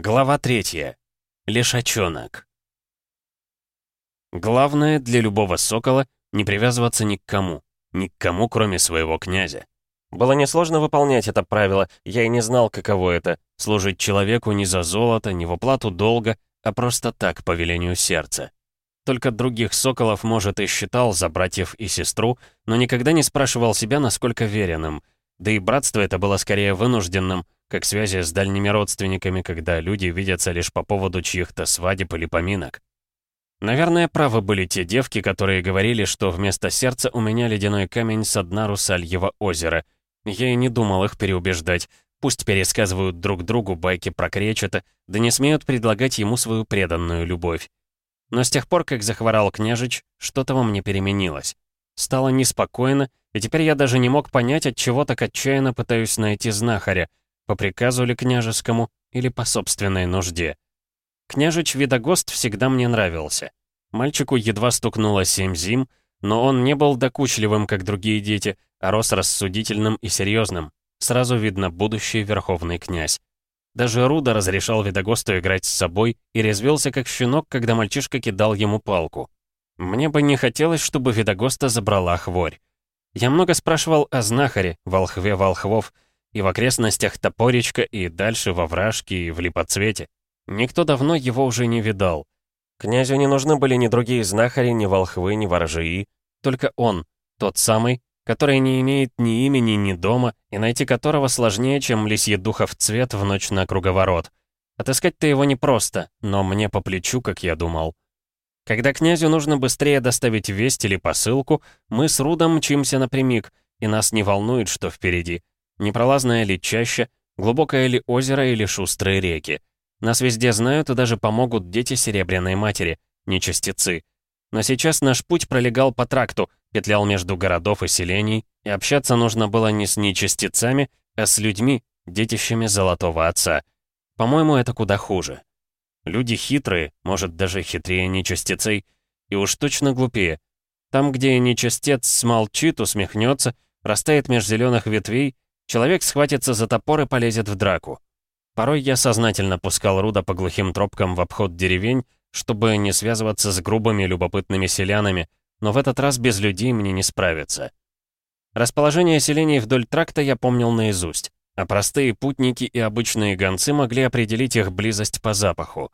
Глава третья. Лишачонок. Главное для любого сокола — не привязываться ни к кому. Ни к кому, кроме своего князя. Было несложно выполнять это правило, я и не знал, каково это — служить человеку не за золото, не в оплату долга, а просто так, по велению сердца. Только других соколов, может, и считал за братьев и сестру, но никогда не спрашивал себя, насколько верен им. Да и братство это было скорее вынужденным — как связи с дальними родственниками, когда люди видятся лишь по поводу чьих-то свадеб или поминок. Наверное, правы были те девки, которые говорили, что вместо сердца у меня ледяной камень со дна Русальего озера. Я и не думал их переубеждать. Пусть пересказывают друг другу байки про Кречета, да не смеют предлагать ему свою преданную любовь. Но с тех пор, как захворал княжич, что-то во мне переменилось. Стало неспокойно, и теперь я даже не мог понять, от чего так отчаянно пытаюсь найти знахаря, по приказу ли княжескому или по собственной нужде. Княжич Видогост всегда мне нравился. Мальчику едва стукнуло семь зим, но он не был докучливым, как другие дети, а рос рассудительным и серьезным. Сразу видно будущий верховный князь. Даже Руда разрешал Видогосту играть с собой и резвился как щенок, когда мальчишка кидал ему палку. Мне бы не хотелось, чтобы Видогоста забрала хворь. Я много спрашивал о знахаре, волхве волхвов, и в окрестностях Топоречка, и дальше во Вражке, и в Липоцвете. Никто давно его уже не видал. Князю не нужны были ни другие знахари, ни волхвы, ни ворожии. Только он, тот самый, который не имеет ни имени, ни дома, и найти которого сложнее, чем лисьедухов цвет в ночь на круговорот. Отыскать-то его непросто, но мне по плечу, как я думал. Когда князю нужно быстрее доставить весть или посылку, мы с Рудом мчимся напрямик, и нас не волнует, что впереди. Непролазная ли чаща, глубокое ли озеро или шустрые реки. Нас везде знают и даже помогут дети Серебряной Матери, нечастицы. Но сейчас наш путь пролегал по тракту, петлял между городов и селений, и общаться нужно было не с нечастицами, а с людьми, детищами Золотого Отца. По-моему, это куда хуже. Люди хитрые, может, даже хитрее нечастицей, и уж точно глупее. Там, где нечастец смолчит, усмехнется, растает меж зеленых ветвей, Человек схватится за топор и полезет в драку. Порой я сознательно пускал Руда по глухим тропкам в обход деревень, чтобы не связываться с грубыми любопытными селянами, но в этот раз без людей мне не справиться. Расположение селений вдоль тракта я помнил наизусть, а простые путники и обычные гонцы могли определить их близость по запаху.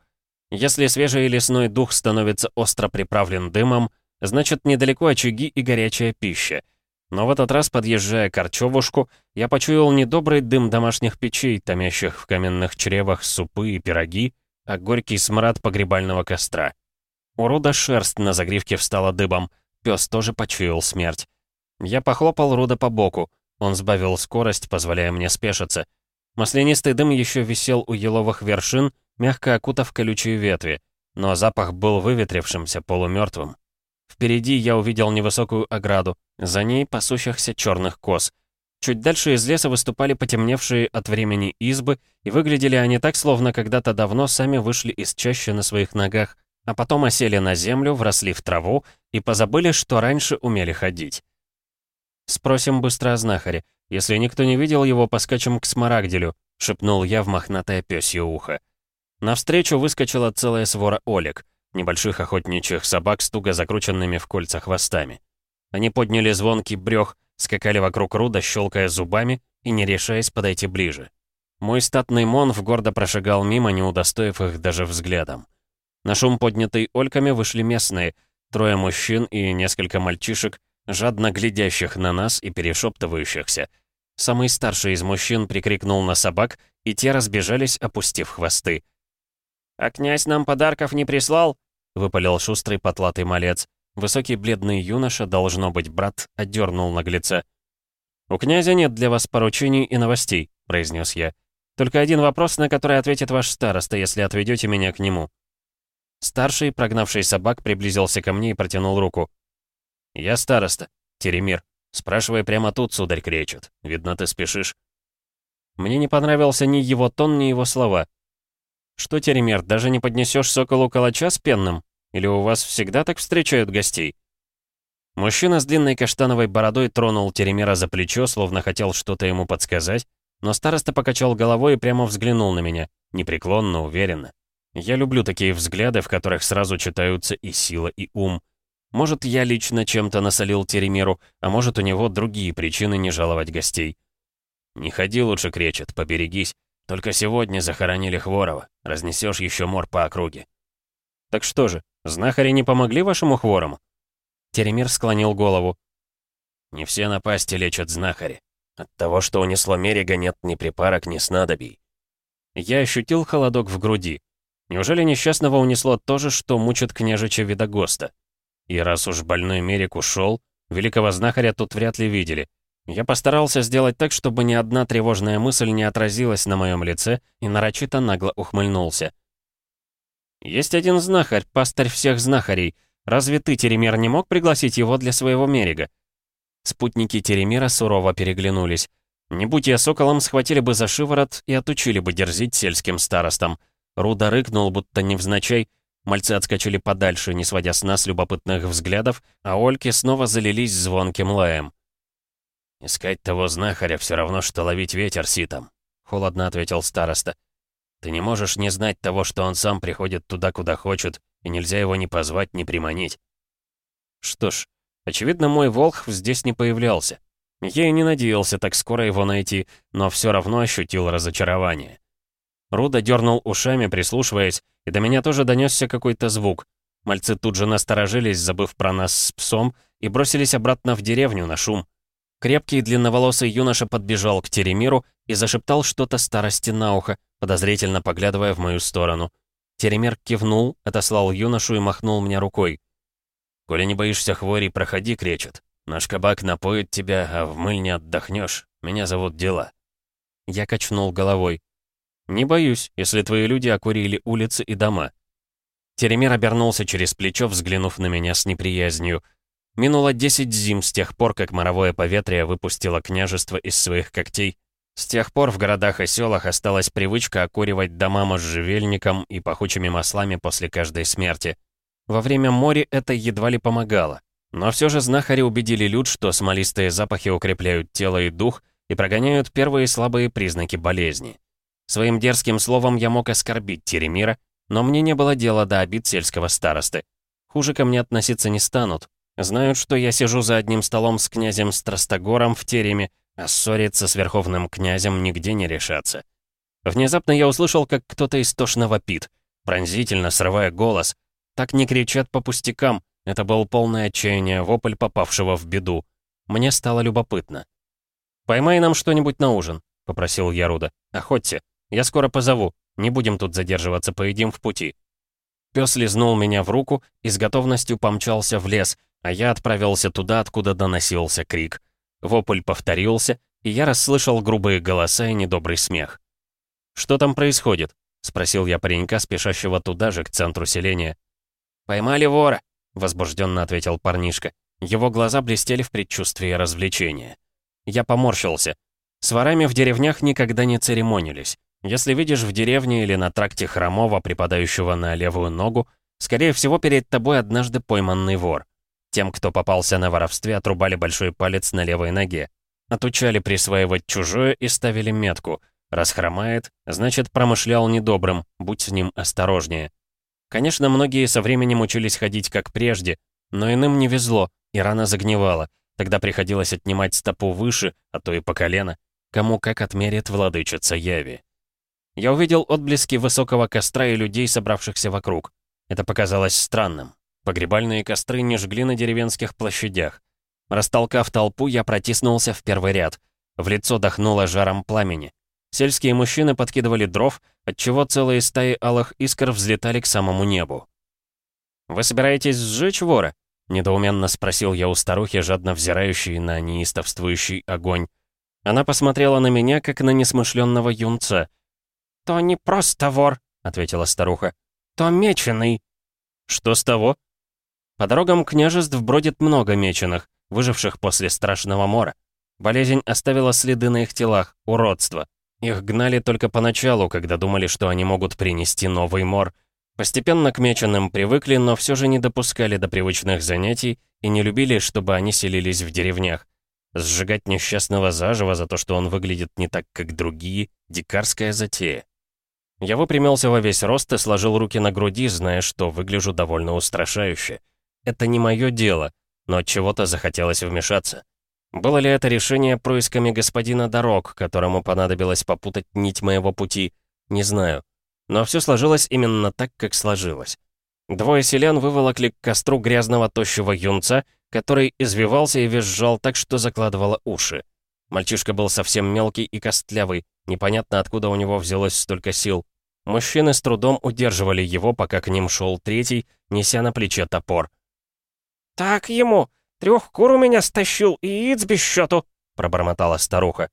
Если свежий лесной дух становится остро приправлен дымом, значит недалеко очаги и горячая пища — но в этот раз, подъезжая к Арчевушку, я почуял недобрый дым домашних печей, томящих в каменных чревах супы и пироги, а горький смрад погребального костра. У Руда шерсть на загривке встала дыбом, пес тоже почуял смерть. Я похлопал Руда по боку, он сбавил скорость, позволяя мне спешиться. Маслянистый дым еще висел у еловых вершин, мягко окутав колючие ветви, но запах был выветрившимся, полумертвым. Впереди я увидел невысокую ограду, за ней пасущихся черных коз. Чуть дальше из леса выступали потемневшие от времени избы, и выглядели они так, словно когда-то давно сами вышли из чащи на своих ногах, а потом осели на землю, вросли в траву и позабыли, что раньше умели ходить. «Спросим быстро о знахаре. Если никто не видел его, поскачем к Смарагделю», — шепнул я в мохнатое пёсье ухо. Навстречу выскочила целая свора Олег — небольших охотничьих собак с туго закрученными в кольца хвостами. Они подняли звонкий брёх, скакали вокруг руда, щелкая зубами и не решаясь подойти ближе. Мой статный Монф гордо прошагал мимо, не удостоив их даже взглядом. На шум, поднятый ольками, вышли местные, трое мужчин и несколько мальчишек, жадно глядящих на нас и перешептывающихся. Самый старший из мужчин прикрикнул на собак, и те разбежались, опустив хвосты. «А князь нам подарков не прислал?» — выпалил шустрый потлатый малец. Высокий бледный юноша, должно быть брат, отдернул наглеца. «У князя нет для вас поручений и новостей», — произнес я. «Только один вопрос, на который ответит ваш староста, если отведете меня к нему». Старший, прогнавший собак, приблизился ко мне и протянул руку. «Я староста, Теремир. Спрашивай прямо тут, сударь кречет. Видно, ты спешишь». Мне не понравился ни его тон, ни его слова. «Что, Теремер, даже не поднесешь соколу калача с пенным? Или у вас всегда так встречают гостей?» Мужчина с длинной каштановой бородой тронул Теремера за плечо, словно хотел что-то ему подсказать, но староста покачал головой и прямо взглянул на меня. непреклонно, уверенно. Я люблю такие взгляды, в которых сразу читаются и сила, и ум. Может, я лично чем-то насолил Теремиру, а может, у него другие причины не жаловать гостей. «Не ходи лучше, кречет, поберегись. Только сегодня захоронили Хворова. Разнесешь еще мор по округе». «Так что же, знахари не помогли вашему Хворому?» Теремир склонил голову. «Не все напасти лечат знахари. От того, что унесло Мерега, нет ни припарок, ни снадобий». Я ощутил холодок в груди. Неужели несчастного унесло то же, что мучит княжича Видогоста? И раз уж больной Мерик ушел, великого знахаря тут вряд ли видели. Я постарался сделать так, чтобы ни одна тревожная мысль не отразилась на моем лице и нарочито нагло ухмыльнулся. «Есть один знахарь, пастырь всех знахарей. Разве ты, Теремир, не мог пригласить его для своего мерега?» Спутники Теремира сурово переглянулись. Не будь я соколом, схватили бы за шиворот и отучили бы дерзить сельским старостам. Руда рыкнул, будто невзначай. Мальцы отскочили подальше, не сводя с нас любопытных взглядов, а ольки снова залились звонким лаем. «Искать того знахаря все равно, что ловить ветер ситом», — холодно ответил староста. «Ты не можешь не знать того, что он сам приходит туда, куда хочет, и нельзя его ни позвать, ни приманить». Что ж, очевидно, мой волхв здесь не появлялся. Я и не надеялся так скоро его найти, но все равно ощутил разочарование. Руда дернул ушами, прислушиваясь, и до меня тоже донесся какой-то звук. Мальцы тут же насторожились, забыв про нас с псом, и бросились обратно в деревню на шум. Крепкий длинноволосый юноша подбежал к Теремиру и зашептал что-то старости на ухо, подозрительно поглядывая в мою сторону. Теремир кивнул, отослал юношу и махнул мне рукой. «Коли не боишься хвори, проходи, кречет. Наш кабак напоит тебя, а в мыль не отдохнешь. Меня зовут Дела». Я качнул головой. «Не боюсь, если твои люди окурили улицы и дома». Теремир обернулся через плечо, взглянув на меня с неприязнью. Минуло 10 зим с тех пор, как моровое поветрие выпустило княжество из своих когтей. С тех пор в городах и селах осталась привычка окуривать дома можжевельником и пахучими маслами после каждой смерти. Во время моря это едва ли помогало. Но все же знахари убедили люд, что смолистые запахи укрепляют тело и дух и прогоняют первые слабые признаки болезни. Своим дерзким словом я мог оскорбить Теремира, но мне не было дела до обид сельского старосты. Хуже ко мне относиться не станут. Знают, что я сижу за одним столом с князем Страстогором в тереме, а ссориться с верховным князем нигде не решаться. Внезапно я услышал, как кто-то истошно вопит, пронзительно срывая голос. Так не кричат по пустякам, это был полное отчаяние вопль попавшего в беду. Мне стало любопытно. «Поймай нам что-нибудь на ужин», — попросил Яруда. «Охоться». Я скоро позову. Не будем тут задерживаться, поедим в пути». Пес лизнул меня в руку и с готовностью помчался в лес, а я отправился туда, откуда доносился крик. Вопль повторился, и я расслышал грубые голоса и недобрый смех. «Что там происходит?» — спросил я паренька, спешащего туда же, к центру селения. «Поймали вора!» — возбужденно ответил парнишка. Его глаза блестели в предчувствии развлечения. Я поморщился. С ворами в деревнях никогда не церемонились. Если видишь в деревне или на тракте хромого, припадающего на левую ногу, скорее всего, перед тобой однажды пойманный вор. Тем, кто попался на воровстве, отрубали большой палец на левой ноге. Отучали присваивать чужое и ставили метку. Раз хромает, значит, промышлял недобрым, будь с ним осторожнее. Конечно, многие со временем учились ходить как прежде, но иным не везло, и рана загнивала. Тогда приходилось отнимать стопу выше, а то и по колено. Кому как отмерит владычица Яви. Я увидел отблески высокого костра и людей, собравшихся вокруг. Это показалось странным. Погребальные костры не жгли на деревенских площадях. Растолкав толпу, я протиснулся в первый ряд. В лицо дохнуло жаром пламени. Сельские мужчины подкидывали дров, отчего целые стаи алых искр взлетали к самому небу. «Вы собираетесь сжечь вора?» — недоуменно спросил я у старухи, жадно взирающей на неистовствующий огонь. Она посмотрела на меня, как на несмышленного юнца — «То не просто вор», — ответила старуха. «То меченый». «Что с того?» По дорогам княжеств бродит много меченых, выживших после страшного мора. Болезнь оставила следы на их телах, уродство. Их гнали только поначалу, когда думали, что они могут принести новый мор. Постепенно к меченым привыкли, но все же не допускали до привычных занятий и не любили, чтобы они селились в деревнях. Сжигать несчастного заживо за то, что он выглядит не так, как другие, дикарская затея. Я выпрямился во весь рост и сложил руки на груди, зная, что выгляжу довольно устрашающе. Это не мое дело, но от чего-то захотелось вмешаться. Было ли это решение происками господина дорог, которому понадобилось попутать нить моего пути, не знаю. Но все сложилось именно так, как сложилось. Двое селян выволокли к костру грязного тощего юнца, который извивался и визжал так, что закладывало уши. Мальчишка был совсем мелкий и костлявый, непонятно откуда у него взялось столько сил. Мужчины с трудом удерживали его, пока к ним шел третий, неся на плече топор. «Так ему! Трех кур у меня стащил и яиц без счету!» — пробормотала старуха.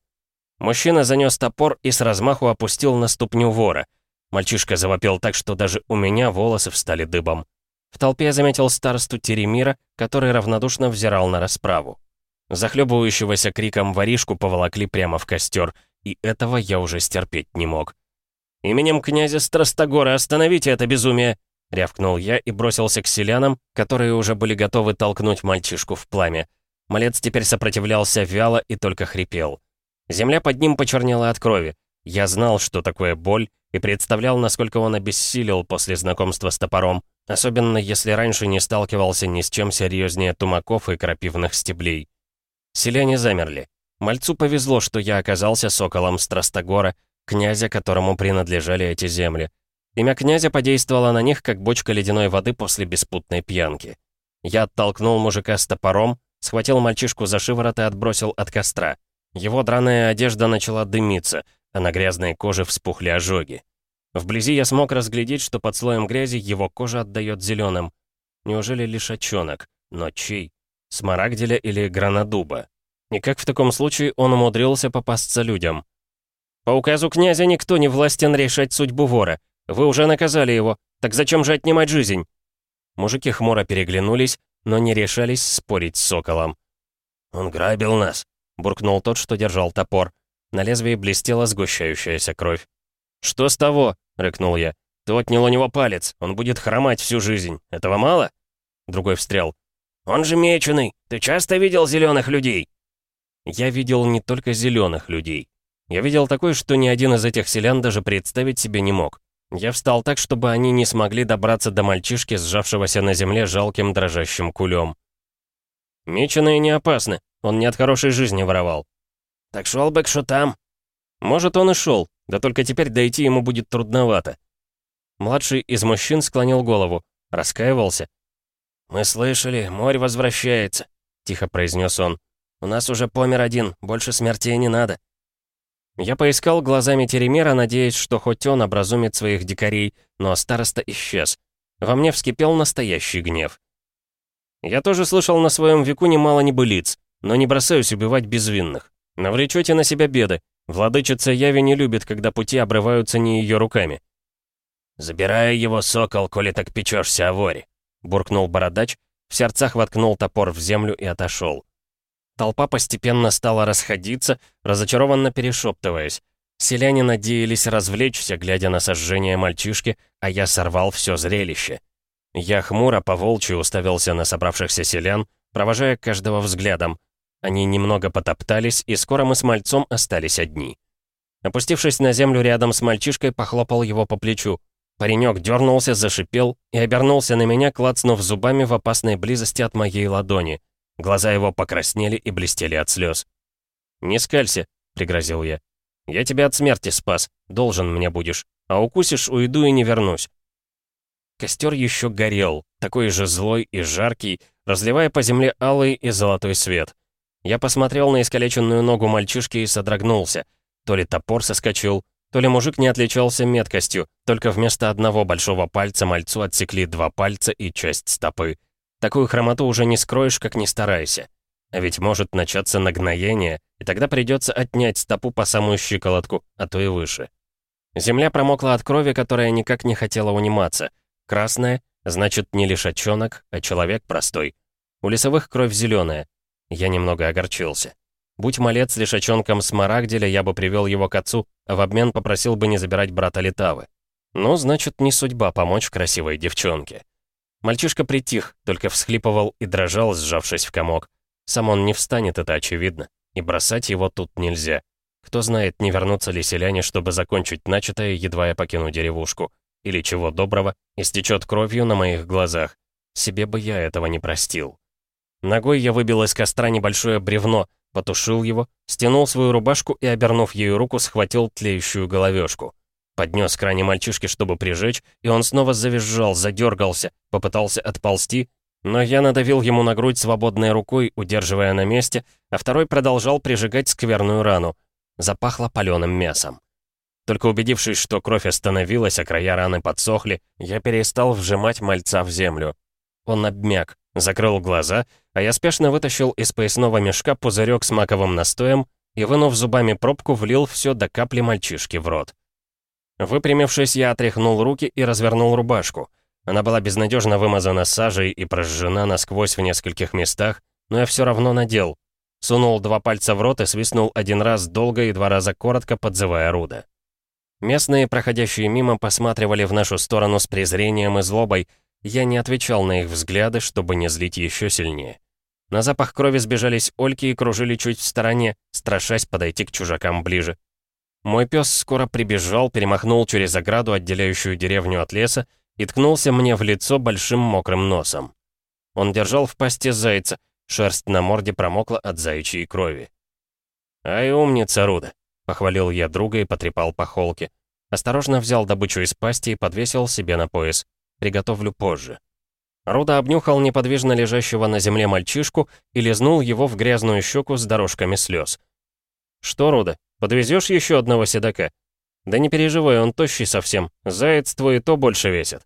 Мужчина занес топор и с размаху опустил на ступню вора. Мальчишка завопил так, что даже у меня волосы встали дыбом. В толпе я заметил старосту Теремира, который равнодушно взирал на расправу. Захлебывающегося криком воришку поволокли прямо в костер, и этого я уже стерпеть не мог. «Именем князя Страстогора остановите это безумие!» — рявкнул я и бросился к селянам, которые уже были готовы толкнуть мальчишку в пламя. Малец теперь сопротивлялся вяло и только хрипел. Земля под ним почернела от крови. Я знал, что такое боль, и представлял, насколько он обессилел после знакомства с топором, особенно если раньше не сталкивался ни с чем серьезнее тумаков и крапивных стеблей. Селяне замерли. Мальцу повезло, что я оказался соколом Страстогора, князя, которому принадлежали эти земли. Имя князя подействовало на них, как бочка ледяной воды после беспутной пьянки. Я оттолкнул мужика с топором, схватил мальчишку за шиворот и отбросил от костра. Его драная одежда начала дымиться, а на грязной коже вспухли ожоги. Вблизи я смог разглядеть, что под слоем грязи его кожа отдает зеленым. Неужели лишачонок? Но чей? Смарагделя или Гранадуба. И как в таком случае он умудрился попасться людям? «По указу князя никто не властен решать судьбу вора. Вы уже наказали его. Так зачем же отнимать жизнь?» Мужики хмуро переглянулись, но не решались спорить с соколом. «Он грабил нас», — буркнул тот, что держал топор. На лезвии блестела сгущающаяся кровь. «Что с того?» — рыкнул я. «Ты отнял у него палец. Он будет хромать всю жизнь. Этого мало?» Другой встрял. «Он же меченый! Ты часто видел зеленых людей?» Я видел не только зеленых людей. Я видел такое, что ни один из этих селян даже представить себе не мог. Я встал так, чтобы они не смогли добраться до мальчишки, сжавшегося на земле жалким дрожащим кулем. Меченые не опасны, он не от хорошей жизни воровал. «Так шел бы к шутам». «Может, он и шел, да только теперь дойти ему будет трудновато». Младший из мужчин склонил голову, раскаивался, «Мы слышали, морь возвращается», — тихо произнес он. «У нас уже помер один, больше смертей не надо». Я поискал глазами Теремера, надеясь, что хоть он образумит своих дикарей, но староста исчез. Во мне вскипел настоящий гнев. Я тоже слышал на своем веку немало небылиц, но не бросаюсь убивать безвинных. Навлечете на себя беды. Владычица Яви не любит, когда пути обрываются не ее руками. «Забирай его, сокол, коли так печешься о воре», буркнул бородач, в сердцах воткнул топор в землю и отошел. Толпа постепенно стала расходиться, разочарованно перешептываясь. Селяне надеялись развлечься, глядя на сожжение мальчишки, а я сорвал все зрелище. Я хмуро по волчью уставился на собравшихся селян, провожая каждого взглядом. Они немного потоптались, и скоро мы с мальцом остались одни. Опустившись на землю рядом с мальчишкой, похлопал его по плечу. Паренек дернулся, зашипел и обернулся на меня, клацнув зубами в опасной близости от моей ладони. Глаза его покраснели и блестели от слез. «Не скалься», — пригрозил я. «Я тебя от смерти спас, должен мне будешь. А укусишь, уйду и не вернусь». Костер еще горел, такой же злой и жаркий, разливая по земле алый и золотой свет. Я посмотрел на искалеченную ногу мальчишки и содрогнулся. То ли топор соскочил, то ли мужик не отличался меткостью, только вместо одного большого пальца мальцу отсекли два пальца и часть стопы. Такую хромоту уже не скроешь, как ни старайся. А ведь может начаться нагноение, и тогда придется отнять стопу по самую щиколотку, а то и выше. Земля промокла от крови, которая никак не хотела униматься. Красная, значит, не лишачонок, а человек простой. У лесовых кровь зеленая. Я немного огорчился. Будь малец лишачонком Смарагделя, я бы привел его к отцу, а в обмен попросил бы не забирать брата Литавы. Ну, значит, не судьба помочь красивой девчонке. Мальчишка притих, только всхлипывал и дрожал, сжавшись в комок. Сам он не встанет, это очевидно. И бросать его тут нельзя. Кто знает, не вернутся ли селяне, чтобы закончить начатое, едва я покину деревушку. Или чего доброго, истечет кровью на моих глазах. Себе бы я этого не простил. Ногой я выбил из костра небольшое бревно, потушил его, стянул свою рубашку и, обернув ею руку, схватил тлеющую головешку. Поднес к ране мальчишки, чтобы прижечь, и он снова завизжал, задергался, попытался отползти, но я надавил ему на грудь свободной рукой, удерживая на месте, а второй продолжал прижигать скверную рану. Запахло паленым мясом. Только убедившись, что кровь остановилась, а края раны подсохли, я перестал вжимать мальца в землю. Он обмяк, закрыл глаза, а я спешно вытащил из поясного мешка пузырек с маковым настоем и, вынув зубами пробку, влил все до капли мальчишки в рот. Выпрямившись, я отряхнул руки и развернул рубашку. Она была безнадежно вымазана сажей и прожжена насквозь в нескольких местах, но я все равно надел. Сунул два пальца в рот и свистнул один раз долго и два раза коротко, подзывая Руда. Местные, проходящие мимо, посматривали в нашу сторону с презрением и злобой. Я не отвечал на их взгляды, чтобы не злить еще сильнее. На запах крови сбежались ольки и кружили чуть в стороне, страшась подойти к чужакам ближе. Мой пес скоро прибежал, перемахнул через ограду, отделяющую деревню от леса, и ткнулся мне в лицо большим мокрым носом. Он держал в пасти зайца, шерсть на морде промокла от заячьей крови. «Ай, умница, Руда!» — похвалил я друга и потрепал по холке. Осторожно взял добычу из пасти и подвесил себе на пояс. Приготовлю позже. Руда обнюхал неподвижно лежащего на земле мальчишку и лизнул его в грязную щеку с дорожками слез. «Что, Руда, подвезешь еще одного седока?» «Да не переживай, он тощий совсем. Заяц твой то больше весит».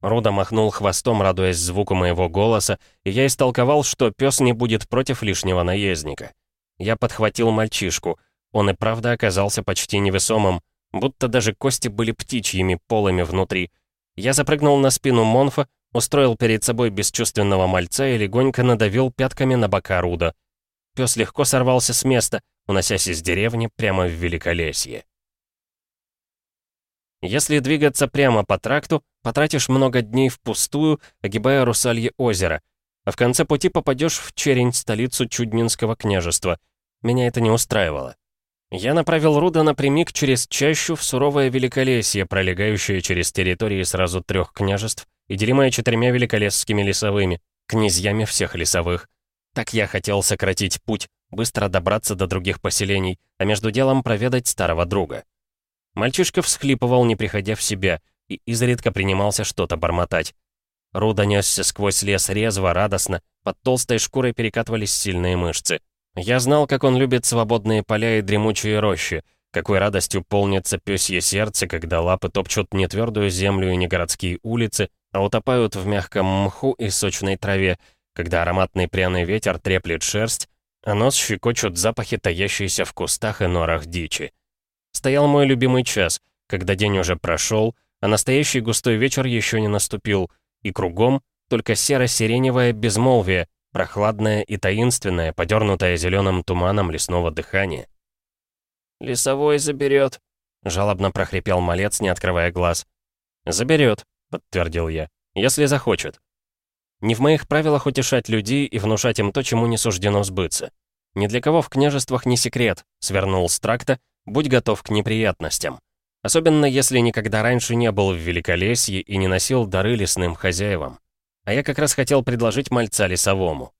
Руда махнул хвостом, радуясь звуку моего голоса, и я истолковал, что пес не будет против лишнего наездника. Я подхватил мальчишку. Он и правда оказался почти невесомым, будто даже кости были птичьими полами внутри. Я запрыгнул на спину Монфа, устроил перед собой бесчувственного мальца и легонько надавил пятками на бока Руда. Пес легко сорвался с места, уносясь из деревни прямо в Великолесье. Если двигаться прямо по тракту, потратишь много дней впустую, огибая Русалье озеро, а в конце пути попадешь в Черень, столицу Чуднинского княжества. Меня это не устраивало. Я направил Руда напрямик через чащу в суровое великолесье, пролегающее через территории сразу трех княжеств и делимое четырьмя великолесскими лесовыми, князьями всех лесовых. Так я хотел сократить путь, быстро добраться до других поселений, а между делом проведать старого друга. Мальчишка всхлипывал, не приходя в себя, и изредка принимался что-то бормотать. Руда несся сквозь лес резво, радостно, под толстой шкурой перекатывались сильные мышцы. Я знал, как он любит свободные поля и дремучие рощи, какой радостью полнится пёсье сердце, когда лапы топчут не твердую землю и не городские улицы, а утопают в мягком мху и сочной траве, когда ароматный пряный ветер треплет шерсть, а нос щекочут запахи, таящиеся в кустах и норах дичи. Стоял мой любимый час, когда день уже прошел, а настоящий густой вечер еще не наступил, и кругом только серо-сиреневое безмолвие, прохладное и таинственное, подернутое зеленым туманом лесного дыхания. «Лесовой заберет», — жалобно прохрипел малец, не открывая глаз. «Заберет», — подтвердил я, — «если захочет». Не в моих правилах утешать людей и внушать им то, чему не суждено сбыться. Ни для кого в княжествах не секрет, свернул с тракта, будь готов к неприятностям. Особенно если никогда раньше не был в Великолесье и не носил дары лесным хозяевам. А я как раз хотел предложить мальца лесовому.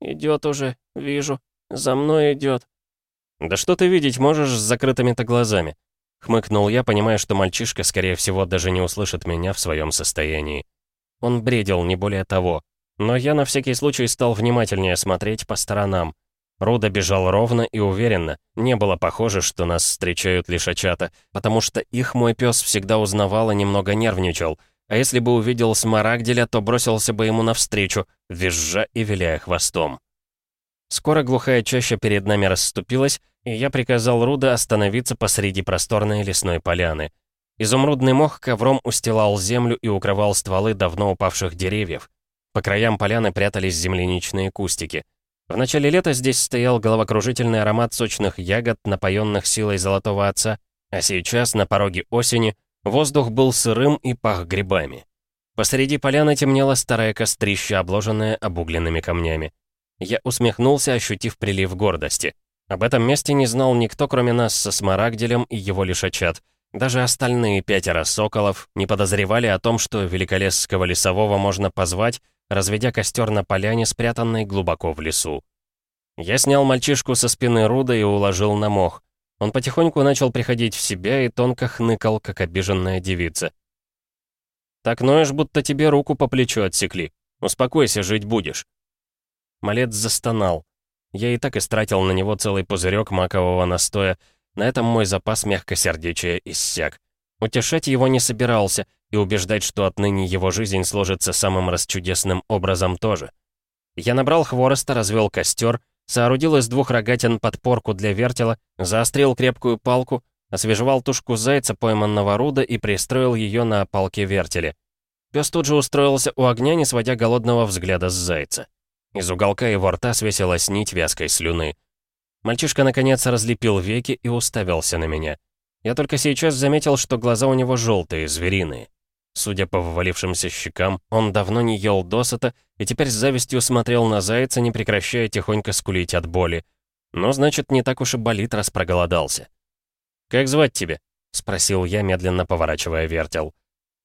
«Идет уже, вижу. За мной идет. «Да что ты видеть можешь с закрытыми-то глазами?» Хмыкнул я, понимая, что мальчишка, скорее всего, даже не услышит меня в своем состоянии. Он бредил, не более того. Но я на всякий случай стал внимательнее смотреть по сторонам. Руда бежал ровно и уверенно. Не было похоже, что нас встречают лишачата, потому что их мой пес всегда узнавал и немного нервничал. А если бы увидел Смарагделя, то бросился бы ему навстречу, визжа и виляя хвостом. Скоро глухая чаща перед нами расступилась, и я приказал Руда остановиться посреди просторной лесной поляны. Изумрудный мох ковром устилал землю и укрывал стволы давно упавших деревьев. По краям поляны прятались земляничные кустики. В начале лета здесь стоял головокружительный аромат сочных ягод, напоенных силой золотого отца, а сейчас, на пороге осени, воздух был сырым и пах грибами. Посреди поляны темнело старое кострище, обложенное обугленными камнями. Я усмехнулся, ощутив прилив гордости. Об этом месте не знал никто, кроме нас со Смарагделем и его лишачат. Даже остальные пятеро соколов не подозревали о том, что великолесского лесового можно позвать, разведя костер на поляне, спрятанной глубоко в лесу. Я снял мальчишку со спины Руда и уложил на мох. Он потихоньку начал приходить в себя и тонко хныкал, как обиженная девица. «Так ноешь, будто тебе руку по плечу отсекли. Успокойся, жить будешь». Малец застонал. Я и так истратил на него целый пузырек макового настоя. На этом мой запас мягкосердечия иссяк. Утешать его не собирался и убеждать, что отныне его жизнь сложится самым расчудесным образом тоже. Я набрал хвороста, развел костер, соорудил из двух рогатин подпорку для вертела, заострил крепкую палку, освежевал тушку зайца, пойманного руда, и пристроил ее на палке вертеле. Пес тут же устроился у огня, не сводя голодного взгляда с зайца. Из уголка его рта свесилась нить вязкой слюны. Мальчишка наконец разлепил веки и уставился на меня. Я только сейчас заметил, что глаза у него желтые, звериные. Судя по вывалившимся щекам, он давно не ел досыта и теперь с завистью смотрел на зайца, не прекращая тихонько скулить от боли. Но значит, не так уж и болит, раз проголодался. «Как звать тебя?» — спросил я, медленно поворачивая вертел.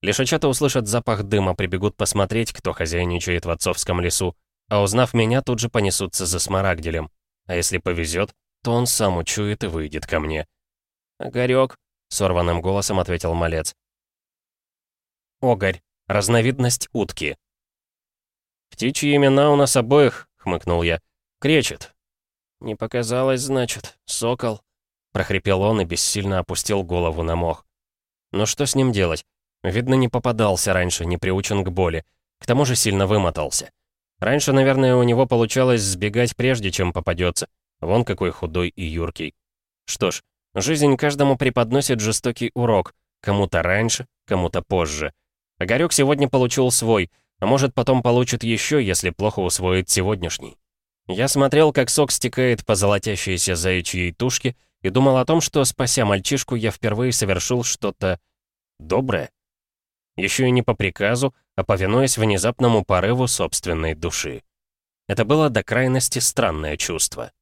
Лишачата услышат запах дыма, прибегут посмотреть, кто хозяйничает в отцовском лесу, а узнав меня, тут же понесутся за смарагделем. А если повезет, то он сам учует и выйдет ко мне. «Огарёк», — сорванным голосом ответил малец. Огарь. Разновидность утки. «Птичьи имена у нас обоих», — хмыкнул я. «Кречет». «Не показалось, значит, сокол», — прохрипел он и бессильно опустил голову на мох. «Ну что с ним делать? Видно, не попадался раньше, не приучен к боли. К тому же сильно вымотался. Раньше, наверное, у него получалось сбегать прежде, чем попадется. Вон какой худой и юркий. Что ж, жизнь каждому преподносит жестокий урок. Кому-то раньше, кому-то позже. Огарёк сегодня получил свой, а может потом получит еще, если плохо усвоит сегодняшний. Я смотрел, как сок стекает по золотящейся заячьей тушке и думал о том, что, спася мальчишку, я впервые совершил что-то доброе. Еще и не по приказу, а повинуясь внезапному порыву собственной души. Это было до крайности странное чувство.